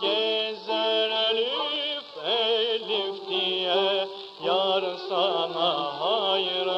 Gezer Elif Elif diye Yar sana hayran.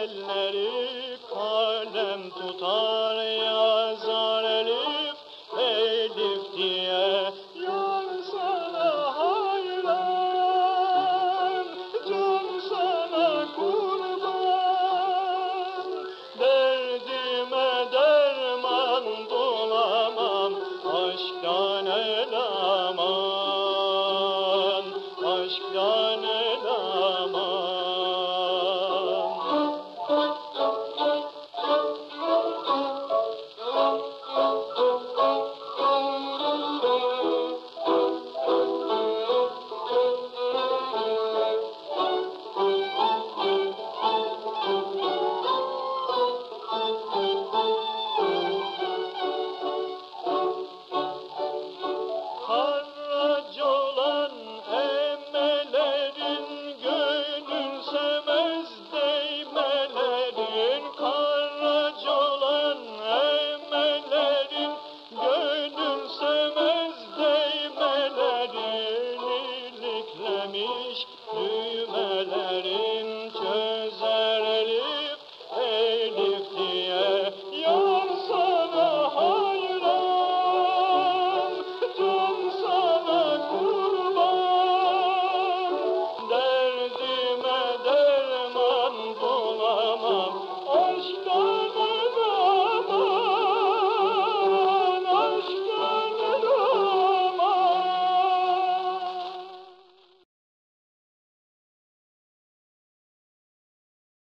elleri kalem tutar yazar elif elif diye yar sana hayran can sana kurban. Derdime derman bulamam aşktan el aman aşktan el